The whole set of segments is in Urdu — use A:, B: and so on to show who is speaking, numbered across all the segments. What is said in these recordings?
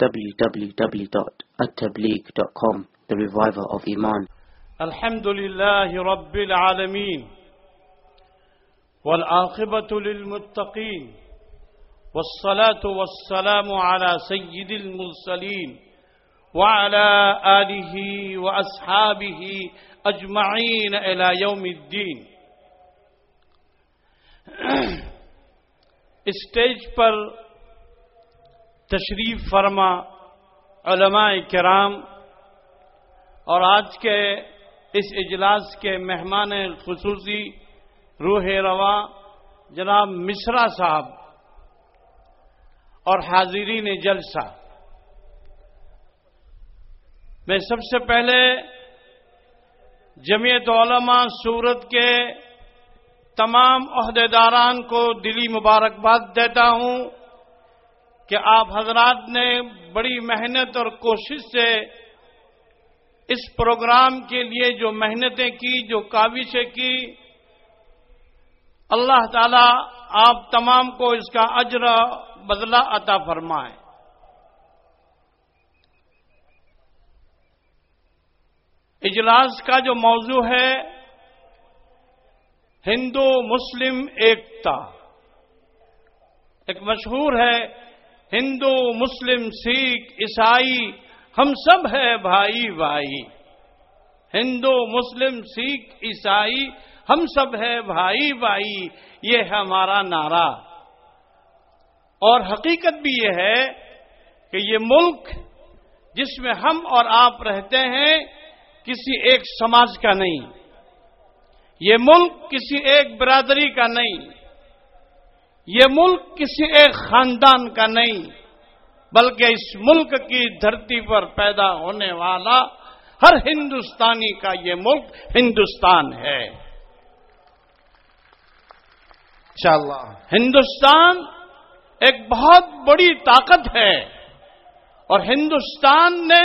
A: www.attableek.com The Reviver of Iman.
B: الحمد لله رب العالمين والعاقبة للمتقين والصلاة والسلام على سيد المرسلين وعلى آله وأصحابه أجمعين إلى يوم الدين اسٹیج پر تشریف فرما علماء کرام اور آج کے اس اجلاس کے مہمان خصوصی روح روا جناب مشرا صاحب اور حاضرین جلسہ۔ میں سب سے پہلے جمعیت علماء سورت کے تمام عہدیداران کو دلی مبارکباد دیتا ہوں۔ کہ آپ حضرات نے بڑی محنت اور کوشش سے اس پروگرام کے لیے جو محنتیں کی، جو کاوشیں کی، اللہ تعالی آپ تمام کو اس کا اجر بدلہ عطا فرمائے۔ اجلاس کا جو موضوع ہے، ہندو، مسلم، ایکتا۔ ایک مشہور ہے ہندو، مسلم، سکھ، عیسائی، ہم سب ہے بھائی بھائی۔ ہندو، مسلم، سکھ، عیسائی، ہم سب ہے بھائی بھائی۔ یہ ہے ہمارا نعرہ۔ اور حقیقت بھی یہ ہے کہ یہ ملک جس میں ہم اور آپ رہتے ہیں، کسی ایک سماج کا نہیں۔ یہ ملک کسی ایک برادری کا نہیں۔ یہ ملک کسی ایک خاندان کا نہیں بلکہ اس ملک کی دھرتی پر پیدا ہونے والا ہر ہندوستانی کا یہ ملک ہندوستان ہے۔
C: انشاءاللہ۔
B: ہندوستان ایک بہت بڑی طاقت ہے اور ہندوستان نے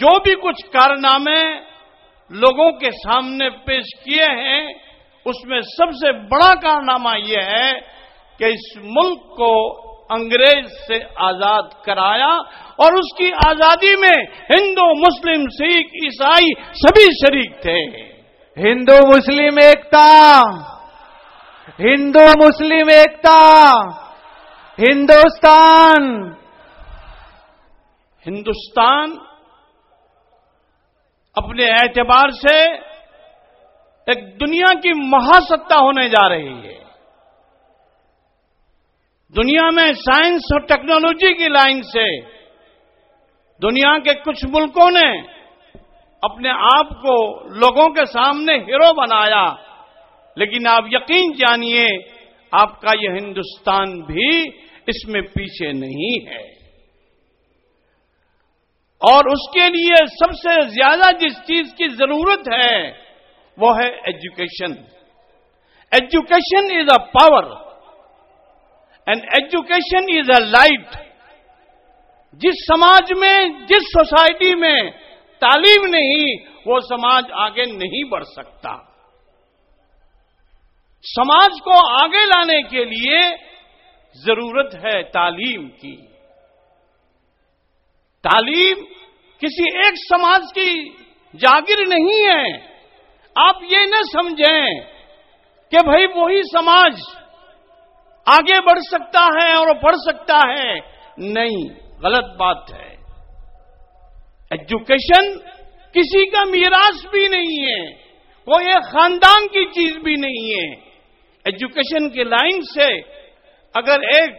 B: جو بھی کچھ کارنامے لوگوں کے سامنے پیش کیے ہیں اس میں سب سے بڑا کارنامہ یہ ہے کہ اس ملک کو انگریز سے آزاد کرایا اور اس کی آزادی میں ہندو مسلم سکھ عیسائی سبھی شریک تھے۔
C: ہندو مسلم ایکتا۔ ہندو مسلم ایکتا۔ ہندوستان۔
B: ہندوستان اپنے اعتبار سے ایک دنیا کی مہاستا ہونے جا رہی ہے۔ دنیا میں سائنس اور ٹیکنالوجی کی لائن سے دنیا کے کچھ ملکوں نے اپنے آپ کو لوگوں کے سامنے ہیرو بنایا۔ لیکن آپ یقین جانیے، آپ کا یہ ہندوستان بھی اس میں پیچھے نہیں ہے۔ اور اس کے لیے سب سے زیادہ جس چیز کی ضرورت ہے وہ ہے education education is a power and education is a light جس سماج میں، جس سوسائٹی میں تعلیم نہیں، وہ سماج آگے نہیں بڑھ سکتا۔ سماج کو آگے لانے کے لیے ضرورت ہے تعلیم کی۔ تعلیم کسی ایک سماج کی جاگیر نہیں ہے۔ آپ یہ نہ سمجھیں کہ بھائی وہی سماج آگے بڑھ سکتا ہے اور بڑھ سکتا ہے۔ نہیں، غلط بات ہے۔ ایجوکیشن کسی کا میراث بھی نہیں ہے، وہ یہ خاندان کی چیز بھی نہیں ہے۔ ایجوکیشن کی لائن سے اگر ایک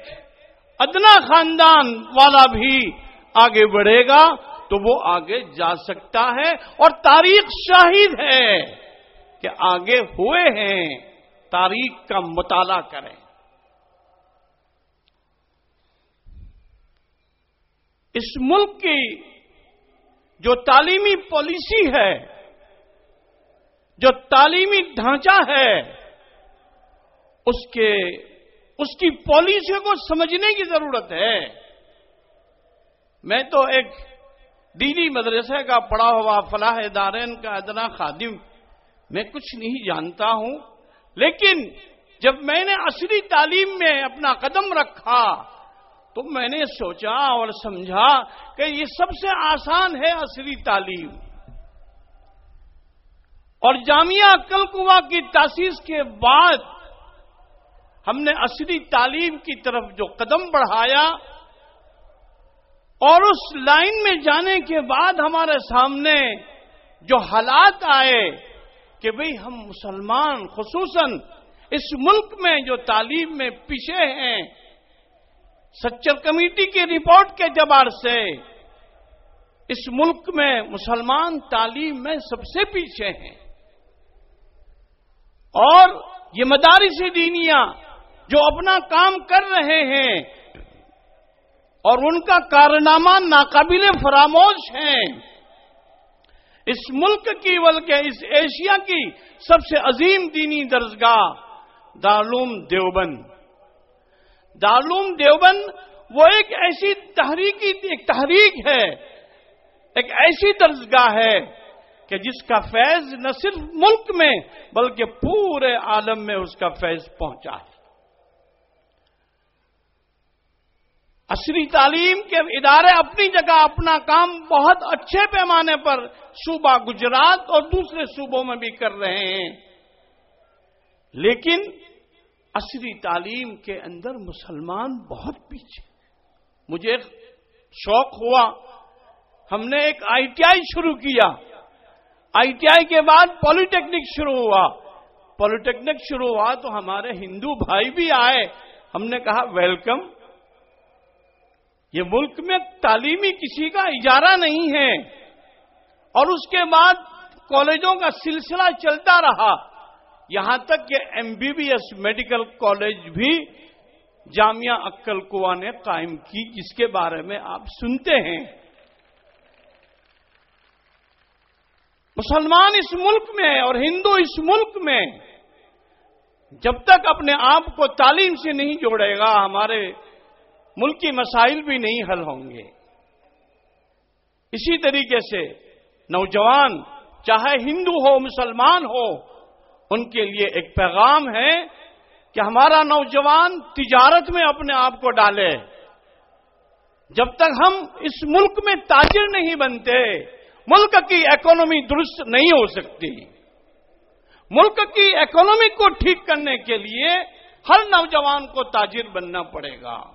B: ادنا خاندان والا بھی آگے بڑھے گا تو وہ آگے جا سکتا ہے اور تاریخ شاہد ہے۔ کہ آگے ہوئے ہیں، تاریخ کا مطالعہ کریں۔ اس ملک کی جو تعلیمی پالیسی ہے، جو تعلیمی ڈھانچہ ہے، اس کے، اس کی پالیسی کو سمجھنے کی ضرورت ہے۔ میں تو ایک دینی مدرسے کا پڑا ہوا فلاح دارین کا ادنا خادم میں کچھ نہیں جانتا ہوں، لیکن جب میں نے اصلی تعلیم میں اپنا قدم رکھا، تو میں نے سوچا اور سمجھا کہ یہ سب سے آسان ہے عصری تعلیم۔ اور جامعہ کل کنواں کی تاسیس کے بعد ہم نے عصری تعلیم کی طرف جو قدم بڑھایا اور اس لائن میں جانے کے بعد ہمارے سامنے جو حالات آئے کہ بھئی ہم مسلمان خصوصاً اس ملک میں جو تعلیم میں پیچھے ہیں سچر کمیٹی کی رپورٹ کے اعتبار سے اس ملک میں مسلمان تعلیم میں سب سے پیچھے ہیں۔ اور یہ مدارس دینیا جو اپنا کام کر رہے ہیں اور ان کا کارنامہ ناقابل فراموش ہیں۔ اس ملک کی بلکہ اس ایشیا کی سب سے عظیم دینی درسگاہ دارالعلوم دیوبند۔ دارالعلوم دیوبند وہ ایک ایسی تحریکی، ایک تحریک ہے، ایک ایسی درسگاہ ہے کہ جس کا فیض نہ صرف ملک میں بلکہ پورے عالم میں اس کا فیض پہنچا ہے۔ عصری تعلیم کے ادارے اپنی جگہ اپنا کام بہت اچھے پیمانے پر صوبہ گجرات اور دوسرے صوبوں میں بھی کر رہے ہیں۔ لیکن عصری تعلیم کے اندر مسلمان بہت پیچھے۔ مجھے شوق ہوا۔ ہم نے ایک آئی ٹی آئی شروع کیا۔ آئی ٹی آئی کے بعد پالیٹیکنک شروع ہوا۔ پالیٹیکنک شروع ہوا تو ہمارے ہندو بھائی بھی آئے۔ ہم نے کہا، ویلکم۔ یہ ملک میں تعلیمی کسی کا اجارہ نہیں ہے۔ اور اس کے بعد کالجوں کا سلسلہ چلتا رہا۔ یہاں تک کہ M B B S medical college بھی جامعہ اکل کوا نے قائم کی، جس کے بارے میں آپ سنتے ہیں۔ مسلمان اس ملک میں اور ہندو اس ملک میں جب تک اپنے آپ کو تعلیم سے نہیں جوڑے گا، ہمارے ملکی مسائل بھی نہیں حل ہوں گے۔ اسی طریقے سے نوجوان، چاہے ہندو ہو، مسلمان ہو، ان کے لیے ایک پیغام ہے کہ ہمارا نوجوان تجارت میں اپنے آپ کو ڈالے۔ جب تک ہم اس ملک میں تاجر نہیں بنتے، ملک کی اکانومی درست نہیں ہو سکتی۔ ملک کی اکانومی کو ٹھیک کرنے کے لیے ہر نوجوان کو تاجر بننا پڑے گا۔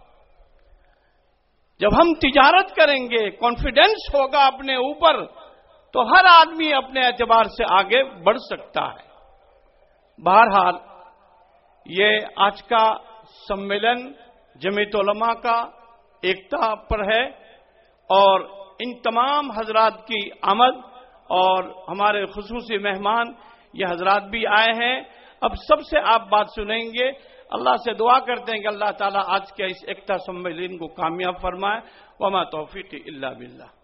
B: جب ہم تجارت کریں گے کانفیڈینس ہوگا اپنے اوپر، تو ہر آدمی اپنے اعتبار سے آگے بڑھ سکتا ہے۔ بہرحال، یہ آج کا سمیلن جمیت علماء کا ایکتا پر ہے اور ان تمام حضرات کی آمد اور ہمارے خصوصی مہمان یہ حضرات بھی آئے ہیں۔ اب سب سے آپ بات سنیں گے اللہ سے دعا کرتے ہیں کہ اللہ تعالیٰ آج کے اس ایکتا سمیلن کو کامیاب فرمائے۔ وما توفیق اللہ بلّہ